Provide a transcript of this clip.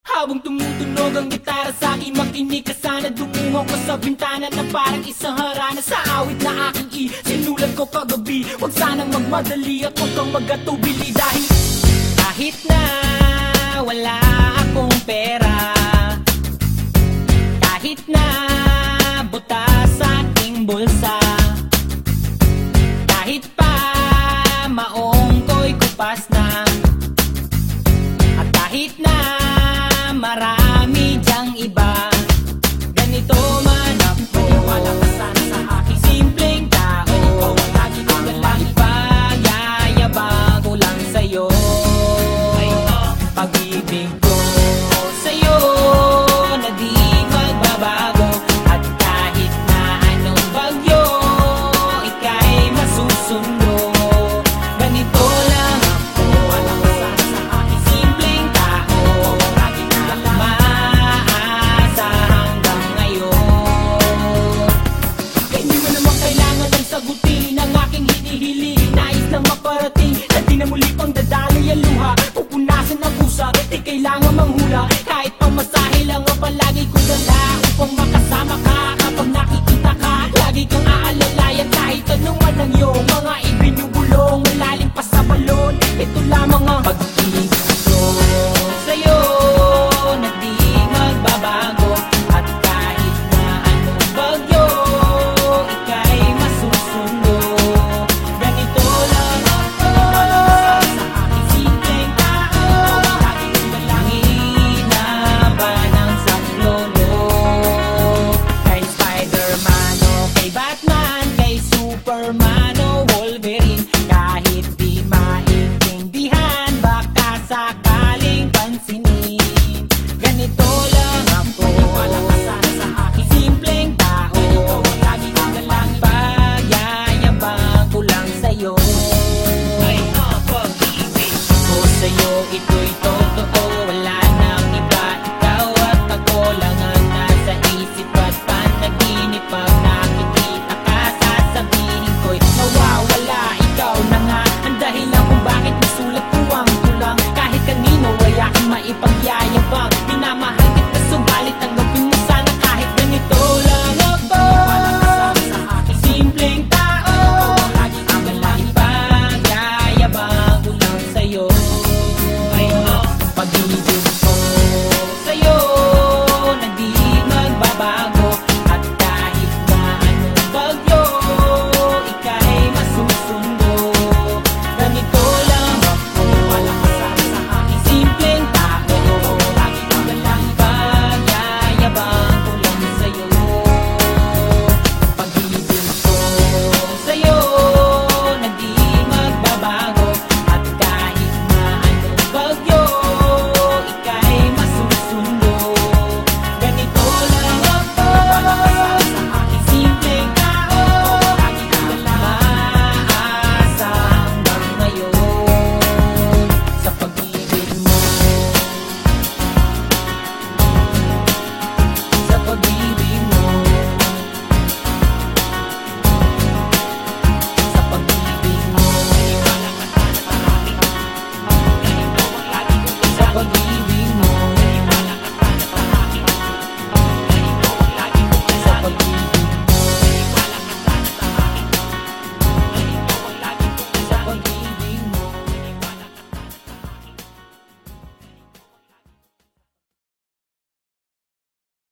Habang tumutunog ang gitara sa aking makinig ka sana. Dumungo ko sa bintana na parang isang harana. Sa awit na aking i, sinulat ko kagabi Huwag sanang magmadali. At kang magatubili Dahil kahit na wala akong pera Kahit na buta sa aking bulsa Kahit pa maong ko'y kupas na At kahit na Pag-ibig ko sa'yo Na di magbabago. At kahit na anong bagyo Ika'y masusundo. Ganito lang ako simpleng tao. Maasa hanggang ngayon. Kaya Hindi mo naman kailangan ng sagutin ang aking hinihiling Nais lang maparating na di na muli pang dadaloy ang luha bottom.